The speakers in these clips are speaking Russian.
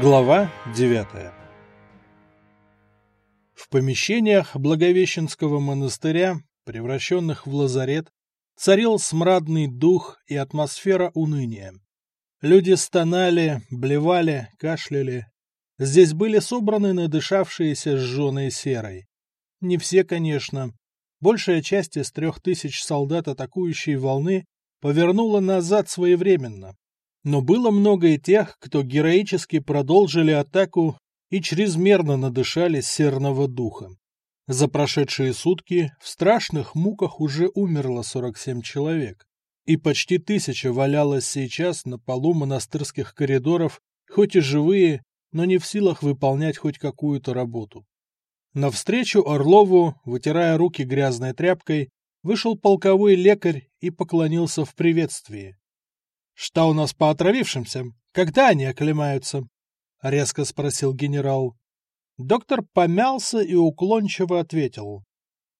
Глава 9 В помещениях Благовещенского монастыря, превращенных в лазарет, царил смрадный дух и атмосфера уныния. Люди стонали, блевали, кашляли. Здесь были собраны надышавшиеся сжженной серой. Не все, конечно. Большая часть из трех тысяч солдат атакующей волны повернула назад своевременно, но было много и тех, кто героически продолжили атаку и чрезмерно надышались серного духа. За прошедшие сутки в страшных муках уже умерло 47 человек, и почти тысяча валялась сейчас на полу монастырских коридоров, хоть и живые, но не в силах выполнять хоть какую-то работу. Навстречу Орлову, вытирая руки грязной тряпкой, вышел полковой лекарь и поклонился в приветствии. «Что у нас по отравившимся? Когда они оклемаются?» — резко спросил генерал. Доктор помялся и уклончиво ответил.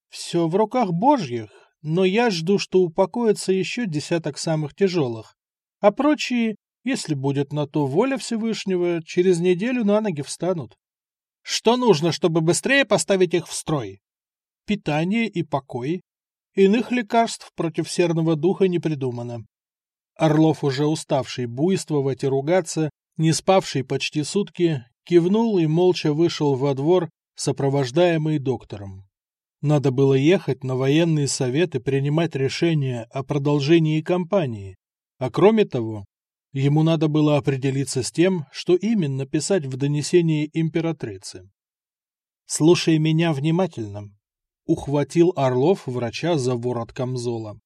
«Все в руках божьих, но я жду, что упокоится еще десяток самых тяжелых, а прочие, если будет на то воля Всевышнего, через неделю на ноги встанут. Что нужно, чтобы быстрее поставить их в строй? Питание и покой. Иных лекарств против серного духа не придумано. Орлов, уже уставший буйствовать и ругаться, не спавший почти сутки, кивнул и молча вышел во двор, сопровождаемый доктором. Надо было ехать на военный совет и принимать решение о продолжении кампании. А кроме того, ему надо было определиться с тем, что именно писать в донесении императрицы. «Слушай меня внимательно», — ухватил Орлов врача за ворот камзола.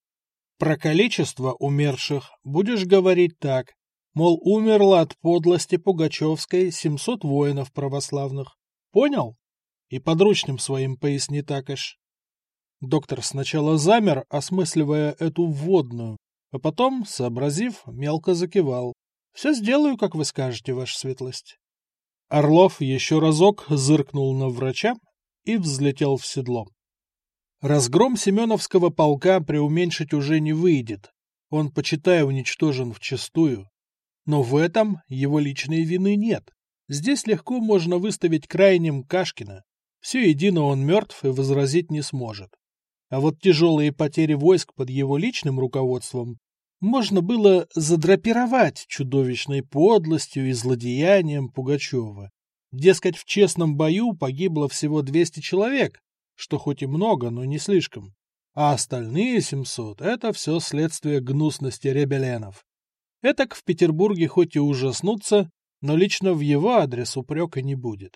Про количество умерших будешь говорить так, мол, умерло от подлости Пугачевской 700 воинов православных. Понял? И подручным своим поясни також. Доктор сначала замер, осмысливая эту вводную, а потом, сообразив, мелко закивал. Все сделаю, как вы скажете, ваша светлость. Орлов еще разок зыркнул на врача и взлетел в седло. Разгром Семеновского полка преуменьшить уже не выйдет. Он, почитай, уничтожен вчистую. Но в этом его личной вины нет. Здесь легко можно выставить крайним Кашкина. Все едино он мертв и возразить не сможет. А вот тяжелые потери войск под его личным руководством можно было задрапировать чудовищной подлостью и злодеянием Пугачева. Дескать, в честном бою погибло всего 200 человек, что хоть и много, но не слишком. А остальные 700 — это все следствие гнусности ребеленов. Этак в Петербурге хоть и ужаснутся, но лично в его адрес упрека не будет.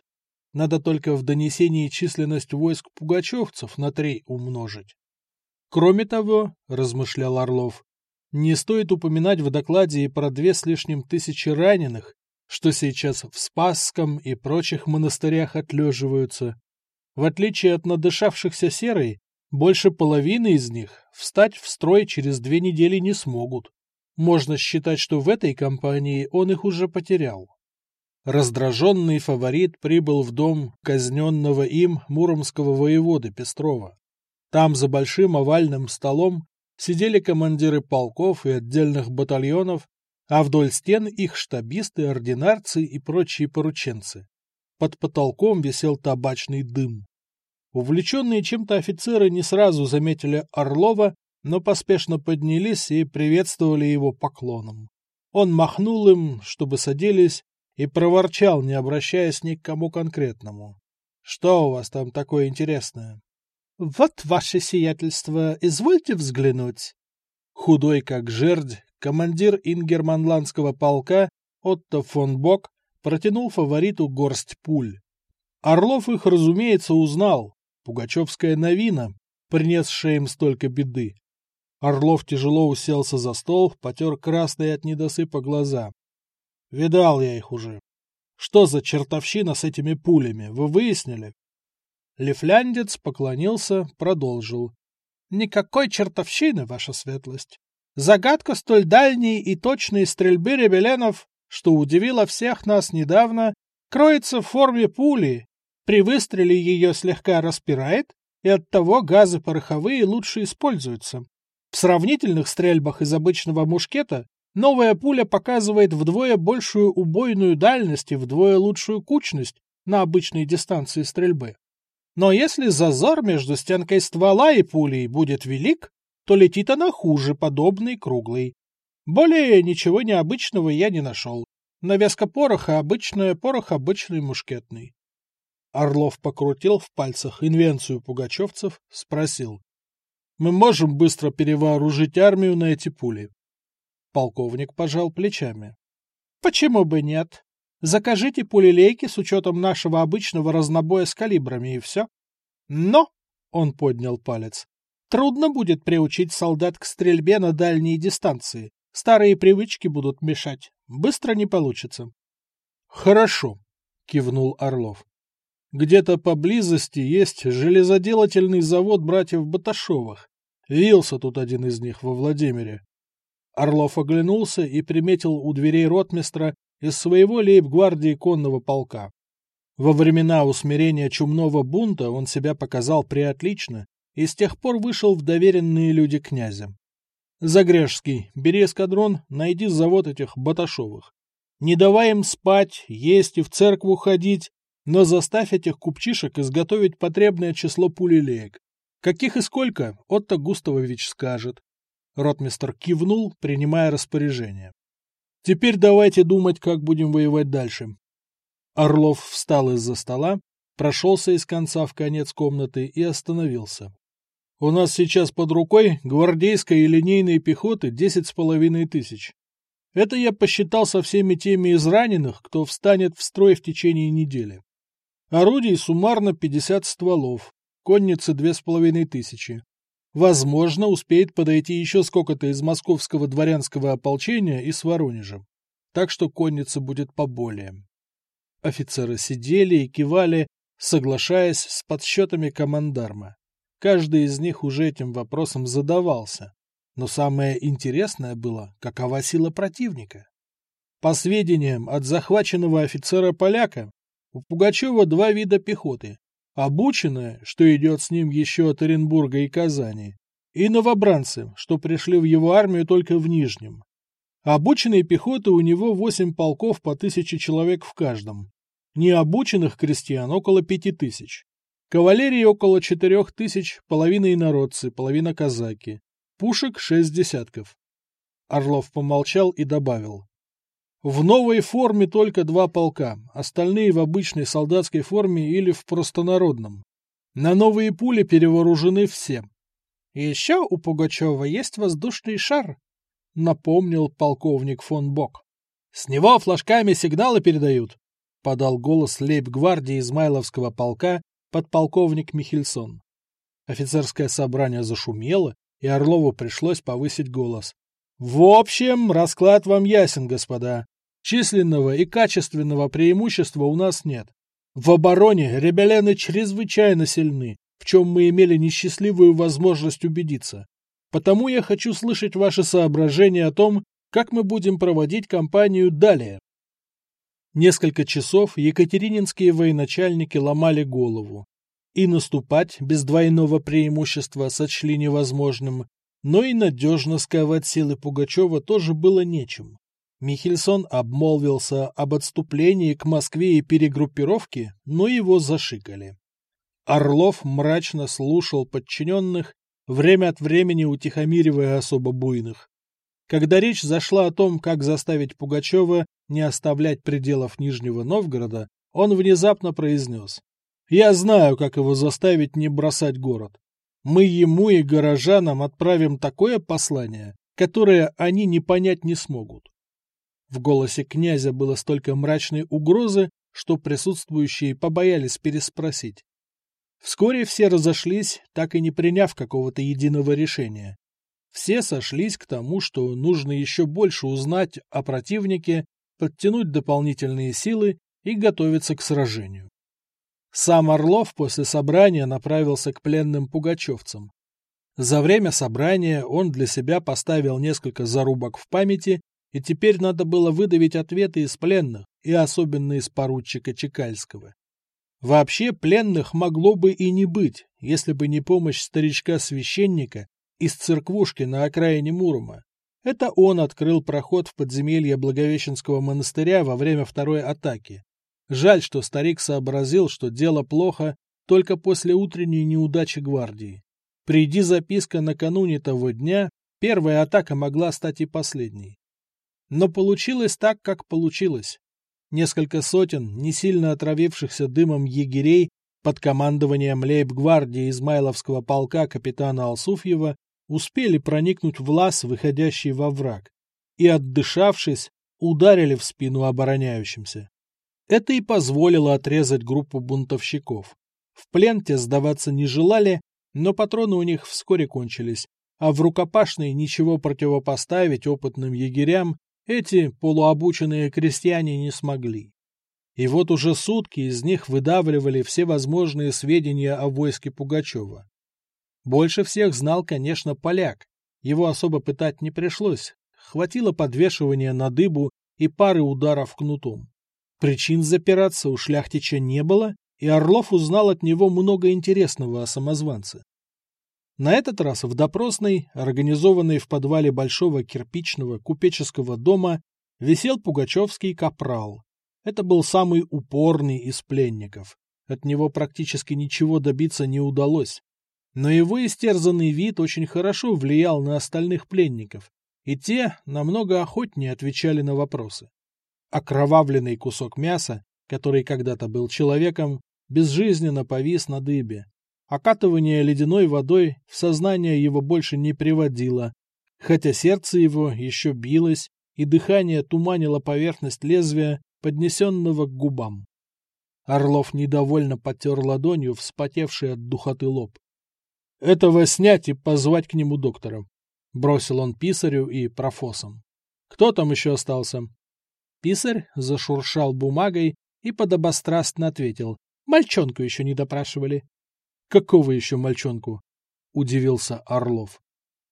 Надо только в донесении численность войск пугачевцев на три умножить. Кроме того, размышлял Орлов, не стоит упоминать в докладе и про две с лишним тысячи раненых, что сейчас в Спасском и прочих монастырях отлеживаются, в отличие от надышавшихся серой, больше половины из них встать в строй через две недели не смогут. Можно считать, что в этой кампании он их уже потерял. Раздраженный фаворит прибыл в дом казненного им муромского воеводы Пестрова. Там за большим овальным столом сидели командиры полков и отдельных батальонов, а вдоль стен их штабисты, ординарцы и прочие порученцы. Под потолком висел табачный дым. Увлеченные чем-то офицеры не сразу заметили Орлова, но поспешно поднялись и приветствовали его поклоном. Он махнул им, чтобы садились, и проворчал, не обращаясь ни к кому конкретному. — Что у вас там такое интересное? — Вот ваше сиятельство, извольте взглянуть. Худой как жердь, командир ингерманландского полка Отто фон Бок протянул фавориту горсть пуль. Орлов их, разумеется, узнал. Пугачевская новина, принесшая им столько беды. Орлов тяжело уселся за стол, потер красные от недосыпа глаза. Видал я их уже. Что за чертовщина с этими пулями, вы выяснили? Лифляндец поклонился, продолжил. Никакой чертовщины, ваша светлость. Загадка столь дальней и точной стрельбы ребеленов что удивило всех нас недавно, кроется в форме пули. При выстреле ее слегка распирает, и оттого газы пороховые лучше используются. В сравнительных стрельбах из обычного мушкета Новая пуля показывает вдвое большую убойную дальность и вдвое лучшую кучность на обычной дистанции стрельбы. Но если зазор между стенкой ствола и пулей будет велик, то летит она хуже подобной круглой. Более ничего необычного я не нашел. Навеска пороха обычная, порох обычный мушкетный. Орлов покрутил в пальцах инвенцию пугачевцев, спросил. — Мы можем быстро перевооружить армию на эти пули? Полковник пожал плечами. — Почему бы нет? Закажите пулелейки с учетом нашего обычного разнобоя с калибрами, и все. Но, — он поднял палец, — трудно будет приучить солдат к стрельбе на дальние дистанции. Старые привычки будут мешать. Быстро не получится. — Хорошо, — кивнул Орлов. Где-то поблизости есть железоделательный завод братьев Баташовых. Вился тут один из них во Владимире. Орлов оглянулся и приметил у дверей ротмистра из своего лейб-гвардии конного полка. Во времена усмирения чумного бунта он себя показал преотлично и с тех пор вышел в доверенные люди князя. Загрежский, бери эскадрон, найди завод этих Баташовых. Не давай им спать, есть и в церкву ходить, но заставь этих купчишек изготовить потребное число пулелеек. Каких и сколько, Отто Густавович скажет. Ротмистр кивнул, принимая распоряжение. Теперь давайте думать, как будем воевать дальше. Орлов встал из-за стола, прошелся из конца в конец комнаты и остановился. У нас сейчас под рукой гвардейской и линейной пехоты десять с половиной тысяч. Это я посчитал со всеми теми из раненых, кто встанет в строй в течение недели. Орудий суммарно 50 стволов, конницы две с половиной тысячи. Возможно, успеет подойти еще сколько-то из московского дворянского ополчения и с Воронежа. Так что конница будет поболее. Офицеры сидели и кивали, соглашаясь с подсчетами командарма. Каждый из них уже этим вопросом задавался. Но самое интересное было, какова сила противника. По сведениям от захваченного офицера-поляка, у Пугачева два вида пехоты. Обученная, что идет с ним еще от Оренбурга и Казани, и новобранцы, что пришли в его армию только в Нижнем. Обученной пехоты у него восемь полков по тысяче человек в каждом. Необученных крестьян около пяти тысяч. Кавалерии около четырех тысяч, половина инородцы, половина казаки. Пушек шесть десятков. Орлов помолчал и добавил. В новой форме только два полка, остальные в обычной солдатской форме или в простонародном. На новые пули перевооружены все. еще у Пугачева есть воздушный шар, напомнил полковник фон Бок. С него флажками сигналы передают, подал голос лейб-гвардии Измайловского полка подполковник Михельсон. Офицерское собрание зашумело, и Орлову пришлось повысить голос. В общем, расклад вам ясен, господа. Численного и качественного преимущества у нас нет. В обороне ребеляны чрезвычайно сильны, в чем мы имели несчастливую возможность убедиться. Потому я хочу слышать ваши соображения о том, как мы будем проводить кампанию далее. Несколько часов екатерининские военачальники ломали голову. И наступать без двойного преимущества сочли невозможным, но и надежно сковать силы Пугачева тоже было нечем. Михельсон обмолвился об отступлении к Москве и перегруппировке, но его зашикали. Орлов мрачно слушал подчиненных, время от времени утихомиривая особо буйных. Когда речь зашла о том, как заставить Пугачева не оставлять пределов Нижнего Новгорода, он внезапно произнес. «Я знаю, как его заставить не бросать город. Мы ему и горожанам отправим такое послание, которое они не понять не смогут». В голосе князя было столько мрачной угрозы, что присутствующие побоялись переспросить. Вскоре все разошлись, так и не приняв какого-то единого решения. Все сошлись к тому, что нужно еще больше узнать о противнике, подтянуть дополнительные силы и готовиться к сражению. Сам Орлов после собрания направился к пленным пугачевцам. За время собрания он для себя поставил несколько зарубок в памяти, и теперь надо было выдавить ответы из пленных, и особенно из поручика Чекальского. Вообще пленных могло бы и не быть, если бы не помощь старичка-священника из церквушки на окраине Мурома. Это он открыл проход в подземелье Благовещенского монастыря во время второй атаки. Жаль, что старик сообразил, что дело плохо только после утренней неудачи гвардии. Приди записка накануне того дня, первая атака могла стать и последней. Но получилось так, как получилось. Несколько сотен не сильно отравившихся дымом егерей под командованием лейб-гвардии Измайловского полка капитана Алсуфьева успели проникнуть в лаз, выходящий во враг, и, отдышавшись, ударили в спину обороняющимся. Это и позволило отрезать группу бунтовщиков. В плен те сдаваться не желали, но патроны у них вскоре кончились, а в рукопашной ничего противопоставить опытным егерям эти полуобученные крестьяне не смогли. И вот уже сутки из них выдавливали все возможные сведения о войске Пугачева. Больше всех знал, конечно, поляк. Его особо пытать не пришлось. Хватило подвешивания на дыбу и пары ударов кнутом. Причин запираться у шляхтича не было, и Орлов узнал от него много интересного о самозванце. На этот раз в допросной, организованной в подвале большого кирпичного купеческого дома, висел пугачевский капрал. Это был самый упорный из пленников. От него практически ничего добиться не удалось. Но его истерзанный вид очень хорошо влиял на остальных пленников, и те намного охотнее отвечали на вопросы. Окровавленный кусок мяса, который когда-то был человеком, безжизненно повис на дыбе. Окатывание ледяной водой в сознание его больше не приводило, хотя сердце его еще билось, и дыхание туманило поверхность лезвия, поднесенного к губам. Орлов недовольно потер ладонью вспотевший от духоты лоб. Этого снять и позвать к нему доктора. Бросил он писарю и профосом. Кто там еще остался? Писарь зашуршал бумагой и подобострастно ответил. Мальчонку еще не допрашивали. Какого еще мальчонку? Удивился Орлов.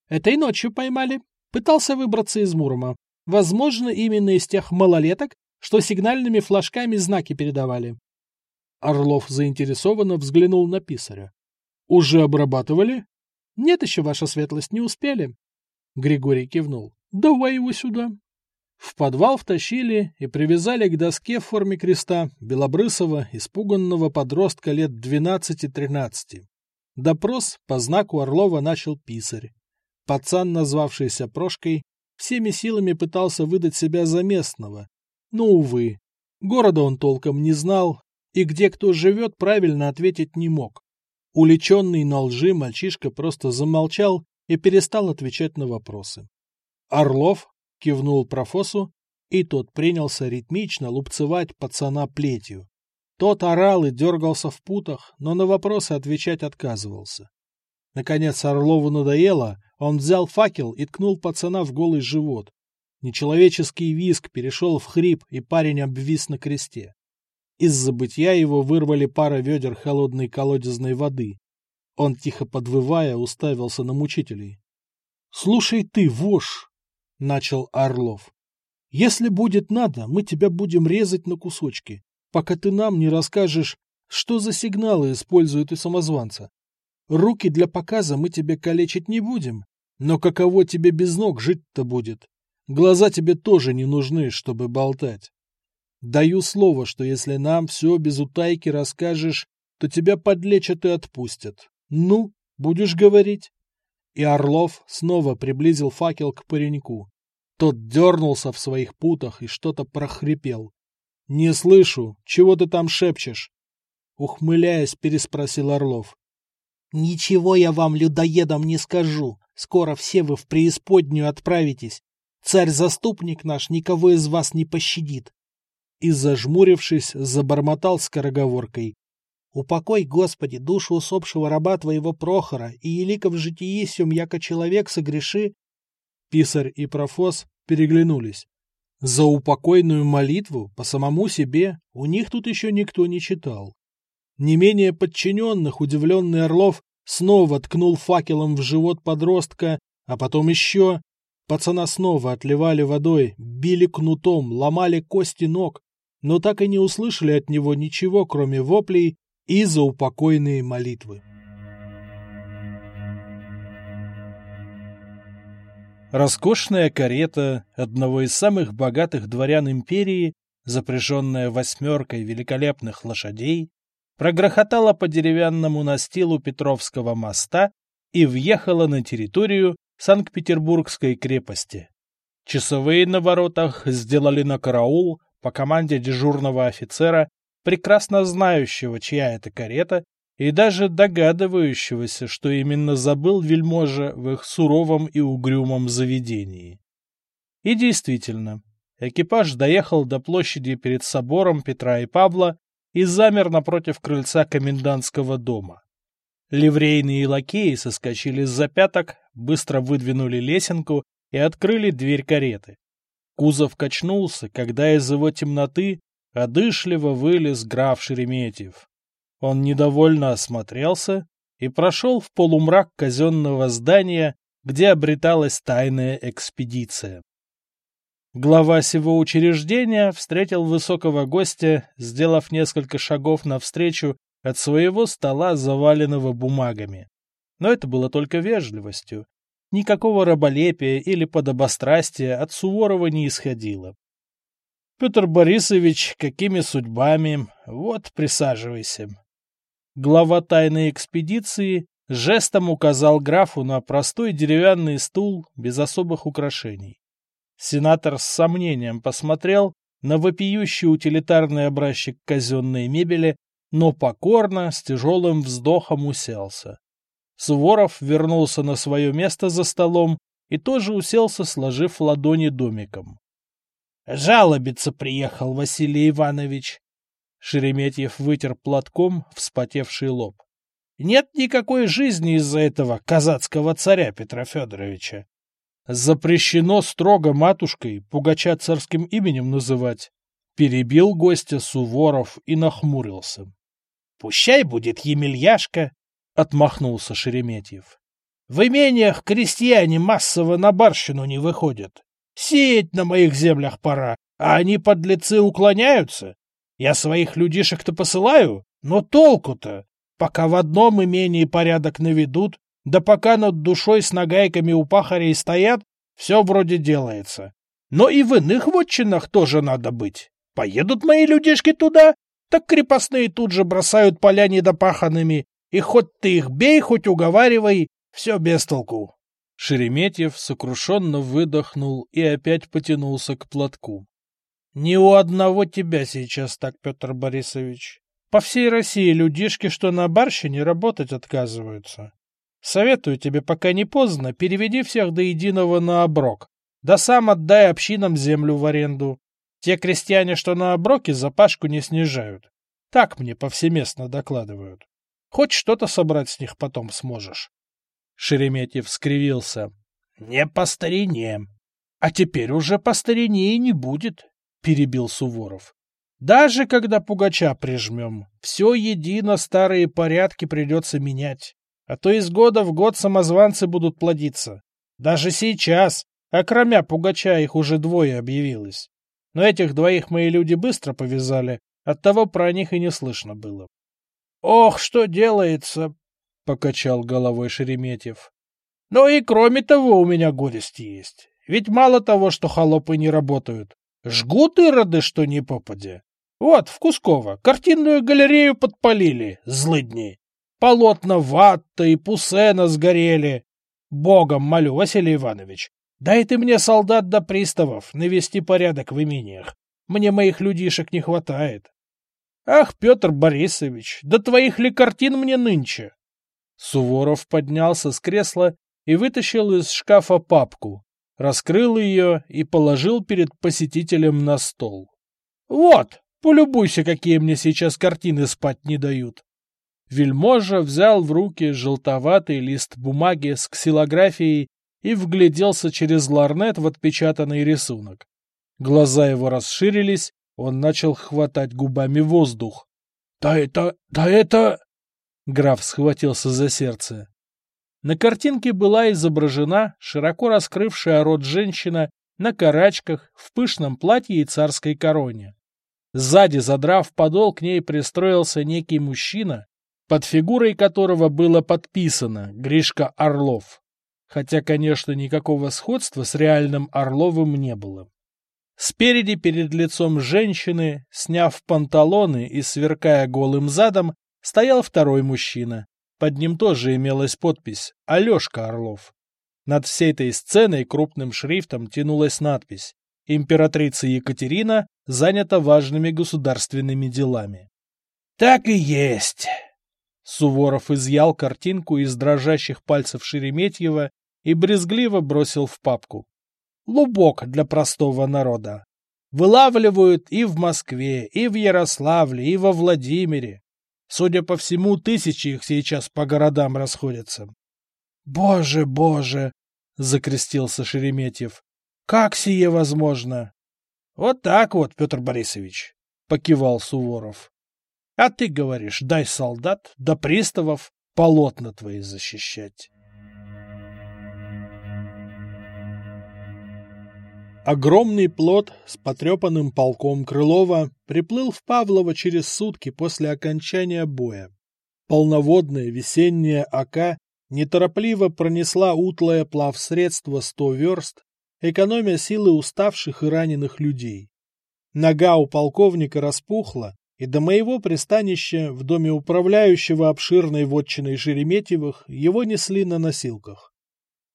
Этой ночью поймали. Пытался выбраться из Мурома. Возможно, именно из тех малолеток, что сигнальными флажками знаки передавали. Орлов заинтересованно взглянул на писаря. Уже обрабатывали? Нет еще, ваша светлость, не успели. Григорий кивнул. Давай его сюда. В подвал втащили и привязали к доске в форме креста белобрысого, испуганного подростка лет 12-13. Допрос по знаку Орлова начал писарь. Пацан, назвавшийся Прошкой, всеми силами пытался выдать себя за местного. Но, увы, города он толком не знал, и где кто живет, правильно ответить не мог. Уличенный на лжи мальчишка просто замолчал и перестал отвечать на вопросы. Орлов кивнул профосу, и тот принялся ритмично лупцевать пацана плетью. Тот орал и дергался в путах, но на вопросы отвечать отказывался. Наконец Орлову надоело, он взял факел и ткнул пацана в голый живот. Нечеловеческий виск перешел в хрип, и парень обвис на кресте. Из забытья его вырвали пара ведер холодной колодезной воды. Он, тихо подвывая, уставился на мучителей. — Слушай ты, вож! — начал Орлов. — Если будет надо, мы тебя будем резать на кусочки, пока ты нам не расскажешь, что за сигналы используют и самозванца. Руки для показа мы тебе калечить не будем, но каково тебе без ног жить-то будет? Глаза тебе тоже не нужны, чтобы болтать. Даю слово, что если нам все без утайки расскажешь, то тебя подлечат и отпустят. Ну, будешь говорить?» И Орлов снова приблизил факел к пареньку. Тот дернулся в своих путах и что-то прохрипел. «Не слышу. Чего ты там шепчешь?» Ухмыляясь, переспросил Орлов. «Ничего я вам, людоедам, не скажу. Скоро все вы в преисподнюю отправитесь. Царь-заступник наш никого из вас не пощадит и, зажмурившись, забормотал скороговоркой. «Упокой, Господи, душу усопшего раба твоего Прохора, и елика в житии сем, яко человек согреши». Писарь и профос переглянулись. За упокойную молитву по самому себе у них тут еще никто не читал. Не менее подчиненных удивленный Орлов снова ткнул факелом в живот подростка, а потом еще. Пацана снова отливали водой, били кнутом, ломали кости ног, но так и не услышали от него ничего, кроме воплей и заупокойные молитвы. Роскошная карета одного из самых богатых дворян империи, запряженная восьмеркой великолепных лошадей, прогрохотала по деревянному настилу Петровского моста и въехала на территорию Санкт-Петербургской крепости. Часовые на воротах сделали на караул по команде дежурного офицера, прекрасно знающего, чья это карета, и даже догадывающегося, что именно забыл вельможа в их суровом и угрюмом заведении. И действительно, экипаж доехал до площади перед собором Петра и Павла и замер напротив крыльца комендантского дома. Ливрейные лакеи соскочили с запяток, быстро выдвинули лесенку и открыли дверь кареты. Кузов качнулся, когда из его темноты одышливо вылез граф Шереметьев. Он недовольно осмотрелся и прошел в полумрак казенного здания, где обреталась тайная экспедиция. Глава сего учреждения встретил высокого гостя, сделав несколько шагов навстречу от своего стола, заваленного бумагами. Но это было только вежливостью. Никакого раболепия или подобострастия от Суворова не исходило. Петр Борисович, какими судьбами? Вот, присаживайся. Глава тайной экспедиции жестом указал графу на простой деревянный стул без особых украшений. Сенатор с сомнением посмотрел на вопиющий утилитарный образчик казенной мебели, но покорно, с тяжелым вздохом уселся. Суворов вернулся на свое место за столом и тоже уселся, сложив ладони домиком. — Жалобиться приехал Василий Иванович, Шереметьев вытер платком вспотевший лоб. Нет никакой жизни из-за этого казацкого царя Петра Федоровича. Запрещено строго матушкой Пугача царским именем называть. Перебил гостя Суворов и нахмурился. — Пущай будет Емельяшка, — отмахнулся Шереметьев. — В имениях крестьяне массово на барщину не выходят. Сеять на моих землях пора, а они, подлецы, уклоняются. Я своих людишек-то посылаю, но толку-то? Пока в одном имении порядок наведут, да пока над душой с нагайками у пахарей стоят, все вроде делается. Но и в иных вотчинах тоже надо быть. Поедут мои людишки туда, так крепостные тут же бросают поля недопаханными, и хоть ты их бей, хоть уговаривай, все без толку. Шереметьев сокрушенно выдохнул и опять потянулся к платку. Не у одного тебя сейчас так, Петр Борисович. По всей России людишки, что на барщине, работать отказываются. Советую тебе, пока не поздно, переведи всех до единого на оброк. Да сам отдай общинам землю в аренду. Те крестьяне, что на оброке, запашку не снижают. Так мне повсеместно докладывают. Хоть что-то собрать с них потом сможешь. Шереметьев скривился. Не по старине. А теперь уже по старине и не будет перебил Суворов. Даже когда Пугача прижмем, все едино старые порядки придется менять. А то из года в год самозванцы будут плодиться. Даже сейчас, окромя Пугача, их уже двое объявилось. Но этих двоих мои люди быстро повязали, оттого про них и не слышно было. — Ох, что делается! — покачал головой Шереметьев. — Но и кроме того у меня горести есть. Ведь мало того, что холопы не работают, Жгут ироды, что не попадя. Вот, в Кусково, картинную галерею подпалили, злыдни. Полотна ватта и пусена сгорели. Богом молю, Василий Иванович, дай ты мне солдат до приставов навести порядок в имениях. Мне моих людишек не хватает. Ах, Петр Борисович, да твоих ли картин мне нынче? Суворов поднялся с кресла и вытащил из шкафа папку, раскрыл ее и положил перед посетителем на стол. «Вот, полюбуйся, какие мне сейчас картины спать не дают». Вельможа взял в руки желтоватый лист бумаги с ксилографией и вгляделся через ларнет в отпечатанный рисунок. Глаза его расширились, он начал хватать губами воздух. «Да это... да это...» Граф схватился за сердце. На картинке была изображена широко раскрывшая рот женщина на карачках, в пышном платье и царской короне. Сзади, задрав подол, к ней пристроился некий мужчина, под фигурой которого было подписано «Гришка Орлов». хотя, конечно, никакого сходства с реальным Орловым не было. Спереди перед лицом женщины, сняв панталоны и сверкая голым задом, стоял второй мужчина. Под ним тоже имелась подпись «Алешка Орлов». Над всей этой сценой крупным шрифтом тянулась надпись «Императрица Екатерина занята важными государственными делами». «Так и есть!» Суворов изъял картинку из дрожащих пальцев Шереметьева и брезгливо бросил в папку. Лубок для простого народа. Вылавливают и в Москве, и в Ярославле, и во Владимире. Судя по всему, тысячи их сейчас по городам расходятся. «Боже, боже!» — закрестился Шереметьев. «Как сие возможно?» «Вот так вот, Петр Борисович», — покивал Суворов. «А ты говоришь, дай солдат, да приставов полотна твои защищать». Огромный плот с потрепанным полком Крылова приплыл в Павлово через сутки после окончания боя. Полноводная весенняя ока неторопливо пронесла утлое плавсредство сто верст, экономя силы уставших и раненых людей. Нога у полковника распухла, и до моего пристанища в доме управляющего обширной вотчиной Шереметьевых его несли на носилках.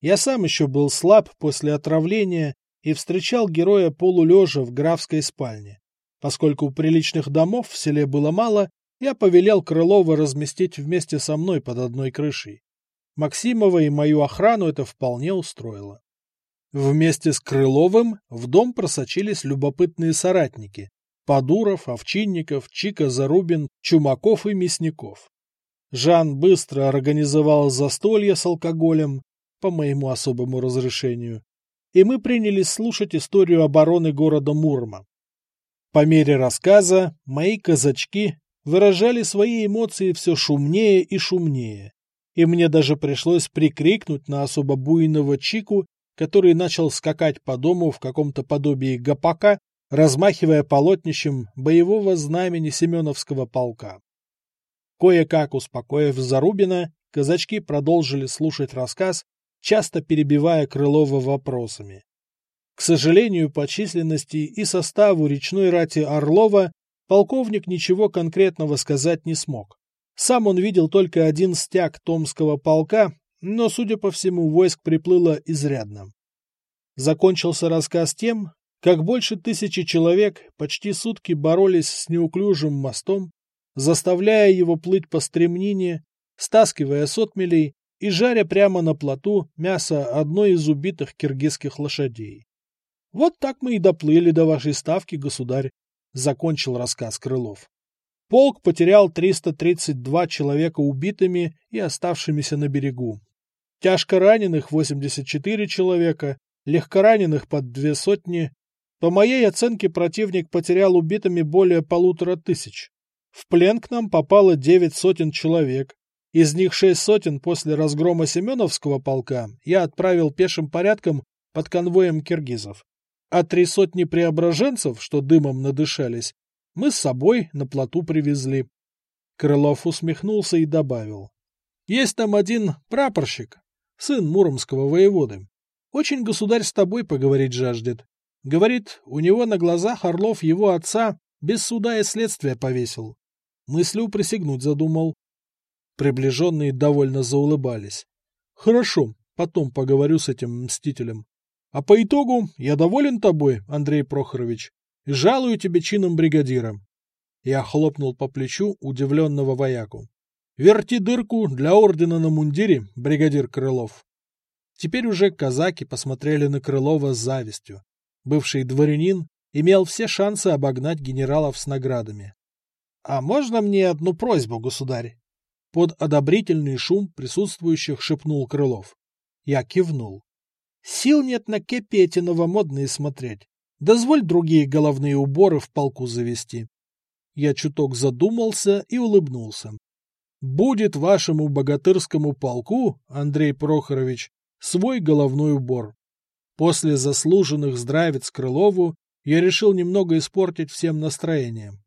Я сам еще был слаб после отравления и встречал героя полулежа в графской спальне. Поскольку приличных домов в селе было мало, я повелел Крылова разместить вместе со мной под одной крышей. Максимова и мою охрану это вполне устроило. Вместе с Крыловым в дом просочились любопытные соратники – Подуров, Овчинников, Чика Зарубин, Чумаков и Мясников. Жан быстро организовал застолье с алкоголем, по моему особому разрешению, и мы принялись слушать историю обороны города Мурма. По мере рассказа мои казачки выражали свои эмоции все шумнее и шумнее и мне даже пришлось прикрикнуть на особо буйного Чику, который начал скакать по дому в каком-то подобии гопака, размахивая полотнищем боевого знамени Семеновского полка. Кое-как успокоив Зарубина, казачки продолжили слушать рассказ, часто перебивая Крылова вопросами. К сожалению, по численности и составу речной рати Орлова полковник ничего конкретного сказать не смог. Сам он видел только один стяг Томского полка, но, судя по всему, войск приплыло изрядно. Закончился рассказ тем, как больше тысячи человек почти сутки боролись с неуклюжим мостом, заставляя его плыть по стремнине, стаскивая сотмелей и жаря прямо на плоту мясо одной из убитых киргизских лошадей. «Вот так мы и доплыли до вашей ставки, государь», — закончил рассказ Крылов. Полк потерял 332 человека убитыми и оставшимися на берегу. Тяжко раненых 84 человека, легкораненых под две сотни. По моей оценке, противник потерял убитыми более полутора тысяч. В плен к нам попало девять сотен человек. Из них шесть сотен после разгрома Семеновского полка я отправил пешим порядком под конвоем киргизов. А три сотни преображенцев, что дымом надышались, мы с собой на плоту привезли. Крылов усмехнулся и добавил. Есть там один прапорщик, сын муромского воеводы. Очень государь с тобой поговорить жаждет. Говорит, у него на глазах Орлов его отца без суда и следствия повесил. Мыслю присягнуть задумал. Приближенные довольно заулыбались. Хорошо, потом поговорю с этим мстителем. А по итогу я доволен тобой, Андрей Прохорович. Жалую тебе чином бригадира. Я хлопнул по плечу удивленного вояку. Верти дырку для ордена на мундире, бригадир Крылов. Теперь уже казаки посмотрели на Крылова с завистью. Бывший дворянин имел все шансы обогнать генералов с наградами. — А можно мне одну просьбу, государь? Под одобрительный шум присутствующих шепнул Крылов. Я кивнул. Сил нет на кепи эти новомодные смотреть. Дозволь другие головные уборы в полку завести. Я чуток задумался и улыбнулся. Будет вашему богатырскому полку, Андрей Прохорович, свой головной убор. После заслуженных здравиц Крылову я решил немного испортить всем настроение.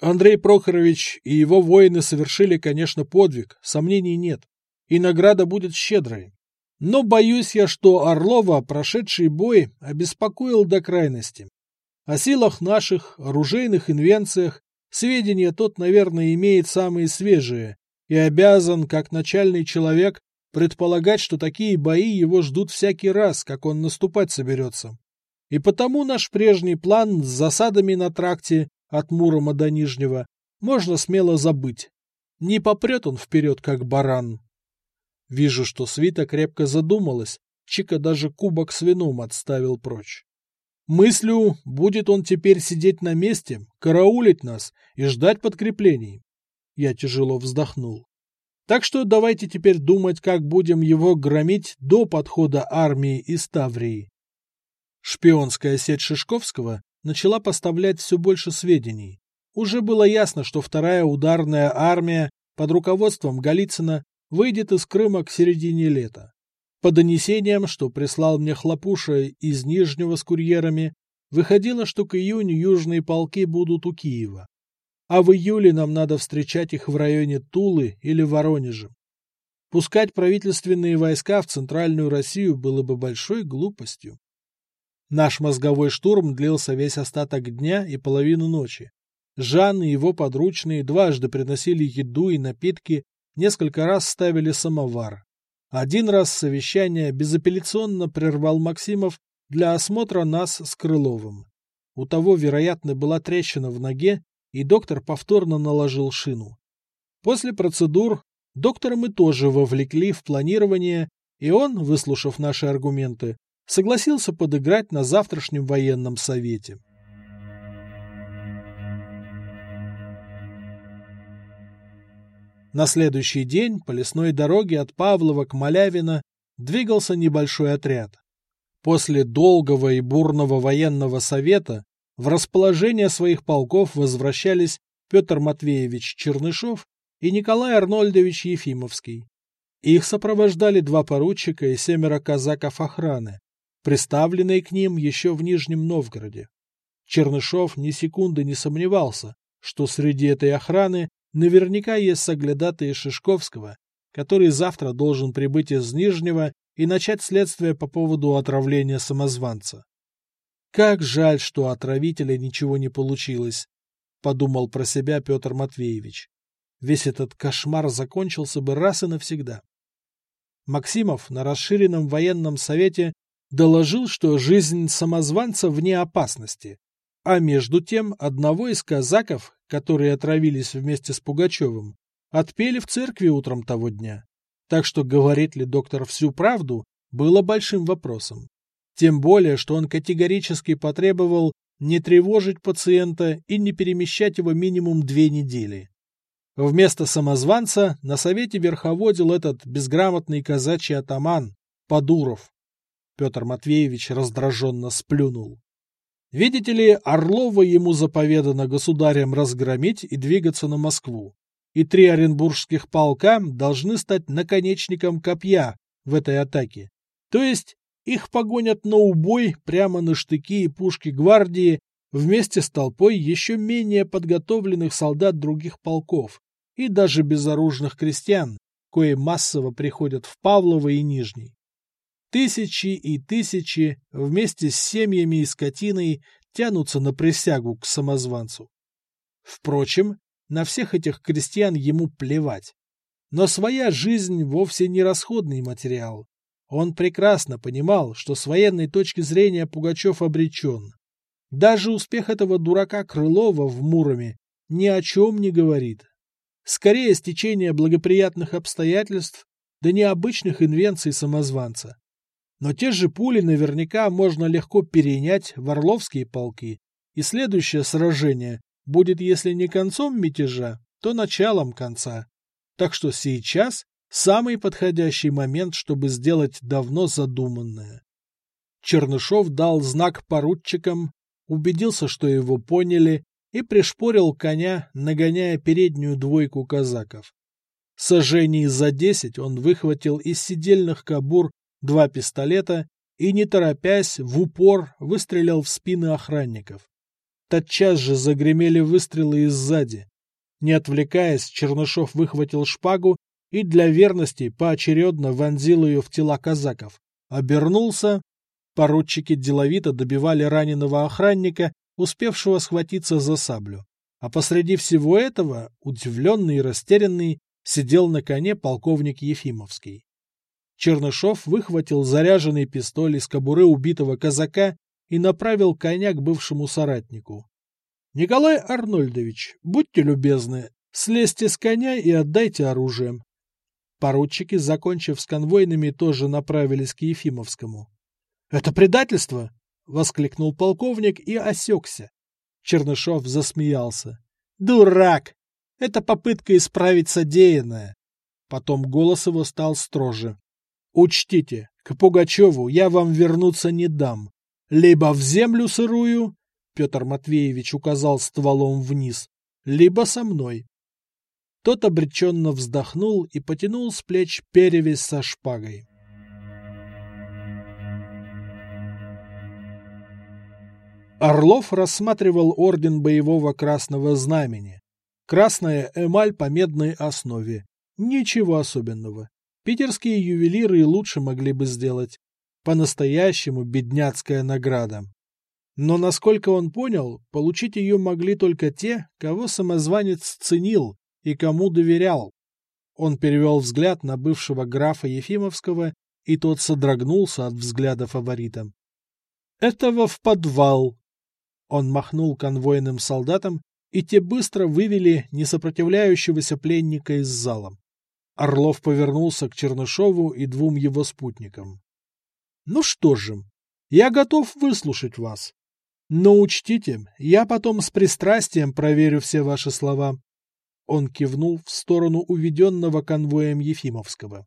Андрей Прохорович и его воины совершили, конечно, подвиг, сомнений нет, и награда будет щедрой. Но боюсь я, что Орлова прошедший бой обеспокоил до крайности. О силах наших, оружейных инвенциях, сведения тот, наверное, имеет самые свежие и обязан, как начальный человек, предполагать, что такие бои его ждут всякий раз, как он наступать соберется. И потому наш прежний план с засадами на тракте от Мурома до Нижнего можно смело забыть. Не попрет он вперед, как баран. Вижу, что Свита крепко задумалась, Чика даже кубок с вином отставил прочь. Мыслю, будет он теперь сидеть на месте, караулить нас и ждать подкреплений. Я тяжело вздохнул. Так что давайте теперь думать, как будем его громить до подхода армии из Таврии. Шпионская сеть Шишковского начала поставлять все больше сведений. Уже было ясно, что вторая ударная армия под руководством Голицына выйдет из Крыма к середине лета. По донесениям, что прислал мне Хлопуша из Нижнего с курьерами, выходило, что к июню южные полки будут у Киева. А в июле нам надо встречать их в районе Тулы или Воронежа. Пускать правительственные войска в Центральную Россию было бы большой глупостью. Наш мозговой штурм длился весь остаток дня и половину ночи. Жан и его подручные дважды приносили еду и напитки, несколько раз ставили самовар. Один раз совещание безапелляционно прервал Максимов для осмотра нас с Крыловым. У того, вероятно, была трещина в ноге, и доктор повторно наложил шину. После процедур доктора мы тоже вовлекли в планирование, и он, выслушав наши аргументы, согласился подыграть на завтрашнем военном совете. На следующий день по лесной дороге от Павлова к Малявино двигался небольшой отряд. После долгого и бурного военного совета в расположение своих полков возвращались Петр Матвеевич Чернышов и Николай Арнольдович Ефимовский. Их сопровождали два поручика и семеро казаков охраны, представленные к ним еще в Нижнем Новгороде. Чернышов ни секунды не сомневался, что среди этой охраны наверняка есть соглядатые Шишковского, который завтра должен прибыть из Нижнего и начать следствие по поводу отравления самозванца. Как жаль, что отравителя ничего не получилось, подумал про себя Петр Матвеевич. Весь этот кошмар закончился бы раз и навсегда. Максимов на расширенном военном совете доложил, что жизнь самозванца вне опасности. А между тем одного из казаков, которые отравились вместе с Пугачевым, отпели в церкви утром того дня. Так что говорит ли доктор всю правду, было большим вопросом. Тем более, что он категорически потребовал не тревожить пациента и не перемещать его минимум две недели. Вместо самозванца на совете верховодил этот безграмотный казачий атаман, Подуров. Петр Матвеевич раздраженно сплюнул. Видите ли, Орлова ему заповедано государем разгромить и двигаться на Москву. И три оренбургских полка должны стать наконечником копья в этой атаке. То есть их погонят на убой прямо на штыки и пушки гвардии вместе с толпой еще менее подготовленных солдат других полков и даже безоружных крестьян, кои массово приходят в Павлово и Нижний. Тысячи и тысячи вместе с семьями и скотиной тянутся на присягу к самозванцу. Впрочем, на всех этих крестьян ему плевать. Но своя жизнь вовсе не расходный материал. Он прекрасно понимал, что с военной точки зрения Пугачев обречен. Даже успех этого дурака Крылова в Муроме ни о чем не говорит. Скорее стечение благоприятных обстоятельств да необычных инвенций самозванца. Но те же пули наверняка можно легко перенять в Орловские полки, и следующее сражение будет, если не концом мятежа, то началом конца. Так что сейчас самый подходящий момент, чтобы сделать давно задуманное. Чернышов дал знак поручикам, убедился, что его поняли, и пришпорил коня, нагоняя переднюю двойку казаков. Сожжений за десять он выхватил из сидельных кобур два пистолета и, не торопясь, в упор выстрелил в спины охранников. Тотчас же загремели выстрелы и сзади. Не отвлекаясь, Чернышов выхватил шпагу и для верности поочередно вонзил ее в тела казаков. Обернулся. Поручики деловито добивали раненого охранника, успевшего схватиться за саблю. А посреди всего этого, удивленный и растерянный, сидел на коне полковник Ефимовский. Чернышов выхватил заряженный пистоль из кобуры убитого казака и направил коня к бывшему соратнику. — Николай Арнольдович, будьте любезны, слезьте с коня и отдайте оружие. Поручики, закончив с конвойными, тоже направились к Ефимовскому. — Это предательство! — воскликнул полковник и осекся. Чернышов засмеялся. — Дурак! Это попытка исправить содеянное. Потом голос его стал строже. — Учтите, к Пугачеву я вам вернуться не дам. Либо в землю сырую, Петр Матвеевич указал стволом вниз, либо со мной. Тот обреченно вздохнул и потянул с плеч перевязь со шпагой. Орлов рассматривал орден боевого красного знамени. Красная эмаль по медной основе. Ничего особенного. Питерские ювелиры и лучше могли бы сделать. По-настоящему бедняцкая награда. Но, насколько он понял, получить ее могли только те, кого самозванец ценил и кому доверял. Он перевел взгляд на бывшего графа Ефимовского, и тот содрогнулся от взгляда фаворита. «Этого в подвал!» Он махнул конвойным солдатам, и те быстро вывели несопротивляющегося пленника из зала. Орлов повернулся к Чернышову и двум его спутникам. — Ну что же, я готов выслушать вас. Но учтите, я потом с пристрастием проверю все ваши слова. Он кивнул в сторону уведенного конвоем Ефимовского.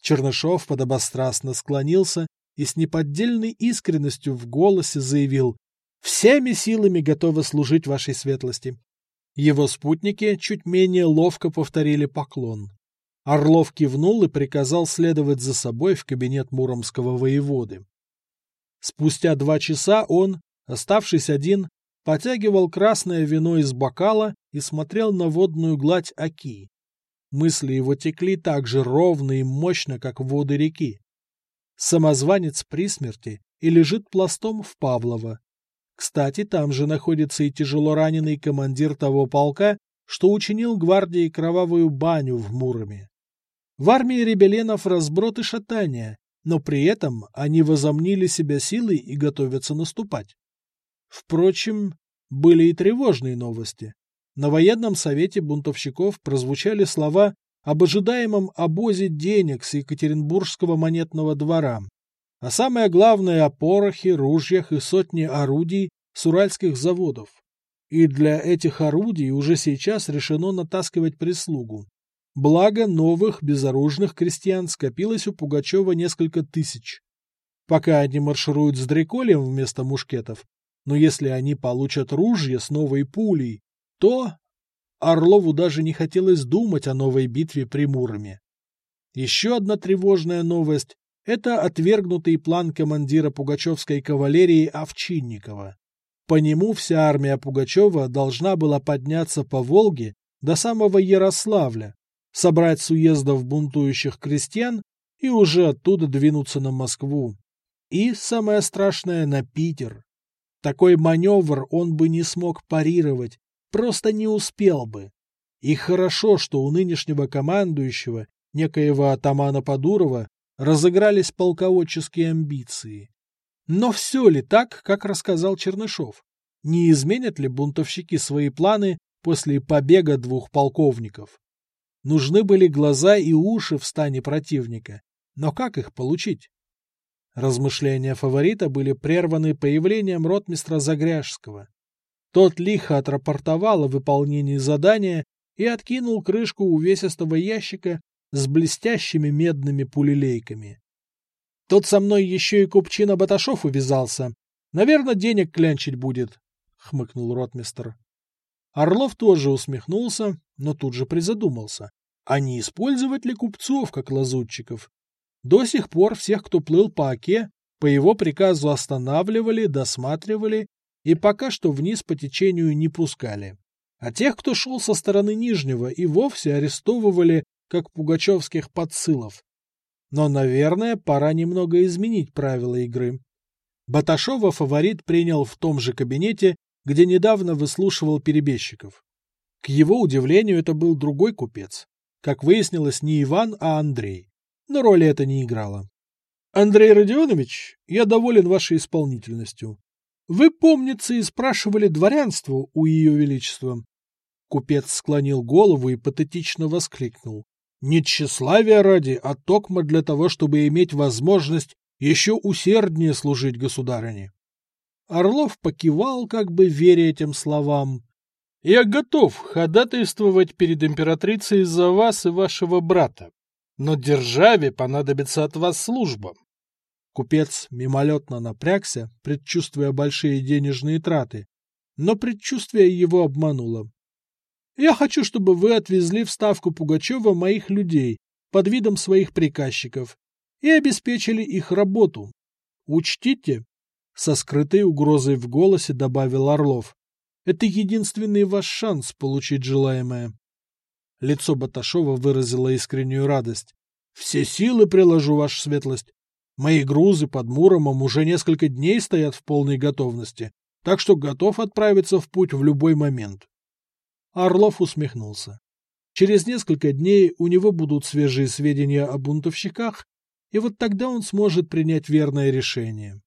Чернышов подобострастно склонился и с неподдельной искренностью в голосе заявил «Всеми силами готовы служить вашей светлости». Его спутники чуть менее ловко повторили поклон. Орлов кивнул и приказал следовать за собой в кабинет муромского воеводы. Спустя два часа он, оставшись один, потягивал красное вино из бокала и смотрел на водную гладь Оки. Мысли его текли так же ровно и мощно, как воды реки. Самозванец при смерти и лежит пластом в Павлово. Кстати, там же находится и тяжело раненый командир того полка, что учинил гвардии кровавую баню в Муроме. В армии ребеленов разброд и шатания, но при этом они возомнили себя силой и готовятся наступать. Впрочем, были и тревожные новости. На военном совете бунтовщиков прозвучали слова об ожидаемом обозе денег с Екатеринбургского монетного двора, а самое главное о порохе, ружьях и сотне орудий с уральских заводов. И для этих орудий уже сейчас решено натаскивать прислугу. Благо новых безоружных крестьян скопилось у Пугачева несколько тысяч. Пока они маршируют с дреколем вместо мушкетов, но если они получат ружье с новой пулей, то... Орлову даже не хотелось думать о новой битве при Муроме. Еще одна тревожная новость – это отвергнутый план командира пугачевской кавалерии Овчинникова. По нему вся армия Пугачева должна была подняться по Волге до самого Ярославля, собрать с уездов бунтующих крестьян и уже оттуда двинуться на Москву. И, самое страшное, на Питер. Такой маневр он бы не смог парировать, просто не успел бы. И хорошо, что у нынешнего командующего, некоего атамана Подурова, разыгрались полководческие амбиции. Но все ли так, как рассказал Чернышов? Не изменят ли бунтовщики свои планы после побега двух полковников? Нужны были глаза и уши в стане противника, но как их получить? Размышления фаворита были прерваны появлением ротмистра Загряжского. Тот лихо отрапортовал о выполнении задания и откинул крышку увесистого ящика с блестящими медными пулелейками. Тут со мной еще и купчина Баташов увязался. Наверное, денег клянчить будет, — хмыкнул ротмистр. Орлов тоже усмехнулся, но тут же призадумался. А не использовать ли купцов как лазутчиков? До сих пор всех, кто плыл по оке, по его приказу останавливали, досматривали и пока что вниз по течению не пускали. А тех, кто шел со стороны Нижнего, и вовсе арестовывали как пугачевских подсылов. Но, наверное, пора немного изменить правила игры. Баташова фаворит принял в том же кабинете, где недавно выслушивал перебежчиков. К его удивлению, это был другой купец. Как выяснилось, не Иван, а Андрей. Но роли это не играло. Андрей Родионович, я доволен вашей исполнительностью. Вы, помнится, и спрашивали дворянство у ее величества. Купец склонил голову и патетично воскликнул. Не тщеславия ради, а токмо для того, чтобы иметь возможность еще усерднее служить государыне. Орлов покивал, как бы веря этим словам. «Я готов ходатайствовать перед императрицей за вас и вашего брата, но державе понадобится от вас служба». Купец мимолетно напрягся, предчувствуя большие денежные траты, но предчувствие его обмануло. Я хочу, чтобы вы отвезли в ставку Пугачева моих людей под видом своих приказчиков и обеспечили их работу. Учтите, со скрытой угрозой в голосе добавил Орлов. Это единственный ваш шанс получить желаемое. Лицо Баташова выразило искреннюю радость. Все силы приложу, ваша светлость. Мои грузы под Муромом уже несколько дней стоят в полной готовности, так что готов отправиться в путь в любой момент. Орлов усмехнулся. Через несколько дней у него будут свежие сведения о бунтовщиках, и вот тогда он сможет принять верное решение.